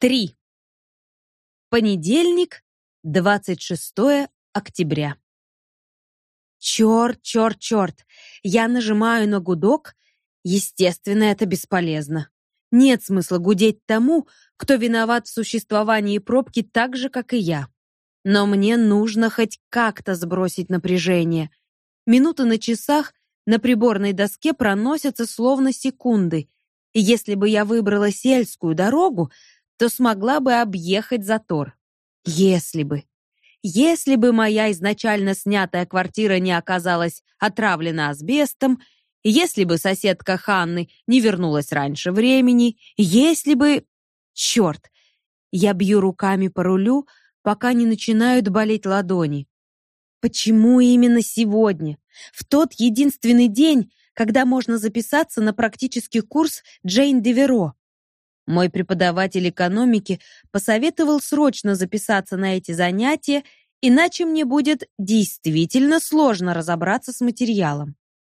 Три. Понедельник, 26 октября. Черт, черт, черт. Я нажимаю на гудок. Естественно, это бесполезно. Нет смысла гудеть тому, кто виноват в существовании пробки так же, как и я. Но мне нужно хоть как-то сбросить напряжение. Минуты на часах на приборной доске проносятся словно секунды. И если бы я выбрала сельскую дорогу, то смогла бы объехать затор. Если бы. Если бы моя изначально снятая квартира не оказалась отравлена асбестом, если бы соседка Ханны не вернулась раньше времени, если бы... Черт! Я бью руками по рулю, пока не начинают болеть ладони. Почему именно сегодня? В тот единственный день, когда можно записаться на практический курс Джейн Деверо. Мой преподаватель экономики посоветовал срочно записаться на эти занятия, иначе мне будет действительно сложно разобраться с материалом.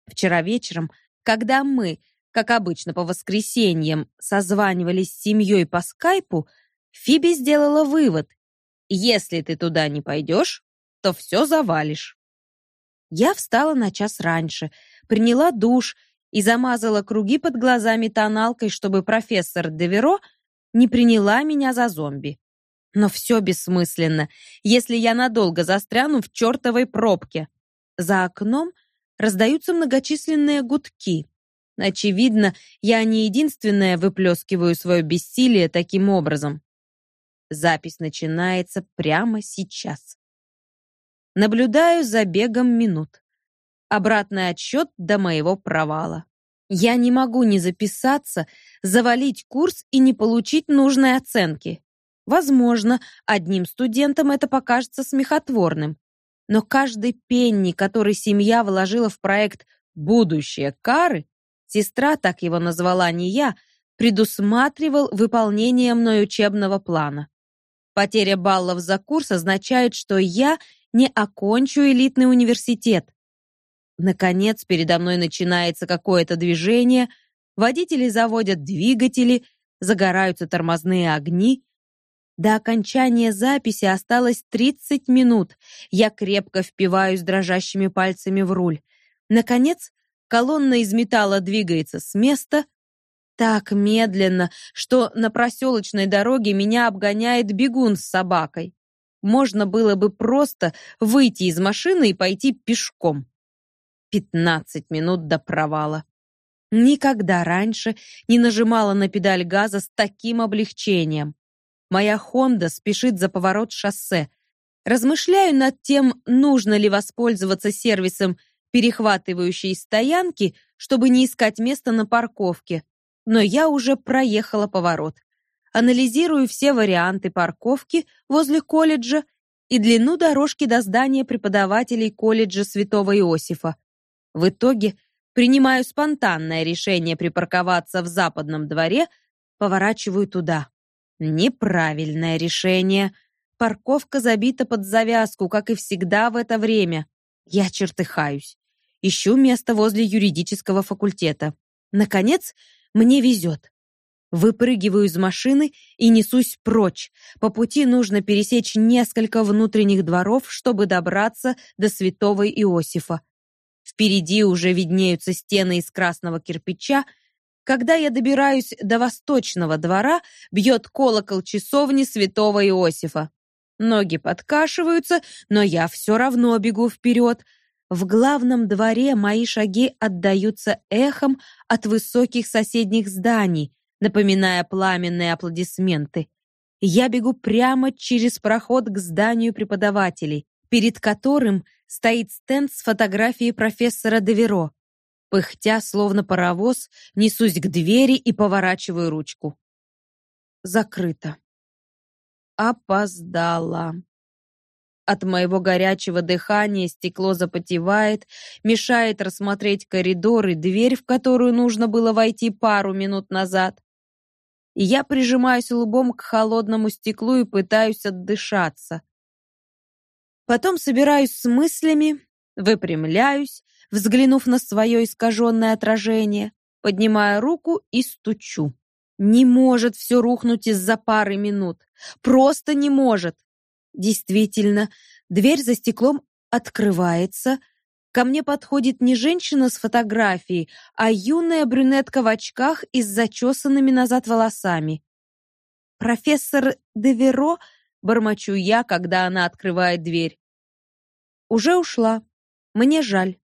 Вчера вечером, когда мы, как обычно по воскресеньям, созванивались с семьей по скайпу, Фиби сделала вывод: если ты туда не пойдешь, то все завалишь. Я встала на час раньше, приняла душ и замазала круги под глазами тоналкой, чтобы профессор Деверо не приняла меня за зомби. Но все бессмысленно, если я надолго застряну в чертовой пробке. За окном раздаются многочисленные гудки. Очевидно, я не единственная выплескиваю свое бессилие таким образом. Запись начинается прямо сейчас. Наблюдаю за бегом минут обратный отсчет до моего провала. Я не могу не записаться, завалить курс и не получить нужной оценки. Возможно, одним студентам это покажется смехотворным, но каждый пенни, который семья вложила в проект «Будущее Кары», сестра так его назвала не я, предусматривал выполнение мной учебного плана. Потеря баллов за курс означает, что я не окончу элитный университет, Наконец, передо мной начинается какое-то движение, водители заводят двигатели, загораются тормозные огни. До окончания записи осталось 30 минут. Я крепко впиваюсь дрожащими пальцами в руль. Наконец, колонна из металла двигается с места, так медленно, что на проселочной дороге меня обгоняет бегун с собакой. Можно было бы просто выйти из машины и пойти пешком. 15 минут до провала. Никогда раньше не нажимала на педаль газа с таким облегчением. Моя Honda спешит за поворот шоссе. Размышляю над тем, нужно ли воспользоваться сервисом перехватывающей стоянки, чтобы не искать место на парковке. Но я уже проехала поворот. Анализирую все варианты парковки возле колледжа и длину дорожки до здания преподавателей колледжа Святого Иосифа. В итоге принимаю спонтанное решение припарковаться в западном дворе, поворачиваю туда. Неправильное решение. Парковка забита под завязку, как и всегда в это время. Я чертыхаюсь. Ищу место возле юридического факультета. Наконец, мне везет. Выпрыгиваю из машины и несусь прочь. По пути нужно пересечь несколько внутренних дворов, чтобы добраться до Святого Иосифа. Впереди уже виднеются стены из красного кирпича. Когда я добираюсь до восточного двора, бьет колокол часовни святого Иосифа. Ноги подкашиваются, но я все равно бегу вперед. В главном дворе мои шаги отдаются эхом от высоких соседних зданий, напоминая пламенные аплодисменты. Я бегу прямо через проход к зданию преподавателей, перед которым стоит стенд с фотографией профессора Деверо. Пыхтя, словно паровоз, несусь к двери и поворачиваю ручку. Закрыто. Опоздала. От моего горячего дыхания стекло запотевает, мешает рассмотреть коридор и дверь, в которую нужно было войти пару минут назад. Я прижимаюсь лбом к холодному стеклу и пытаюсь отдышаться. Потом собираюсь с мыслями, выпрямляюсь, взглянув на свое искаженное отражение, поднимаю руку и стучу. Не может все рухнуть из-за пары минут. Просто не может. Действительно, дверь за стеклом открывается. Ко мне подходит не женщина с фотографией, а юная брюнетка в очках и с зачесанными назад волосами. «Профессор Деверо?» — бормочу я, когда она открывает дверь. Уже ушла. Мне жаль.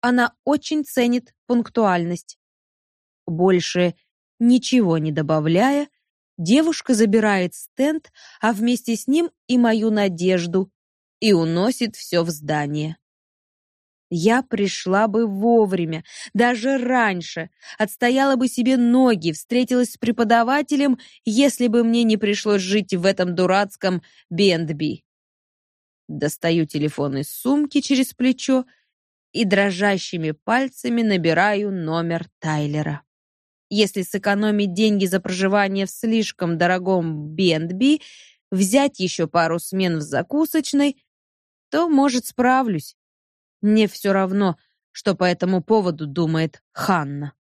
Она очень ценит пунктуальность. Больше ничего не добавляя, девушка забирает стенд, а вместе с ним и мою надежду, и уносит все в здание. Я пришла бы вовремя, даже раньше, отстояла бы себе ноги, встретилась с преподавателем, если бы мне не пришлось жить в этом дурацком Бендби. Достаю телефон из сумки через плечо и дрожащими пальцами набираю номер Тайлера. Если сэкономить деньги за проживание в слишком дорогом Бендби, взять еще пару смен в закусочной, то, может, справлюсь. Мне все равно, что по этому поводу думает Ханна.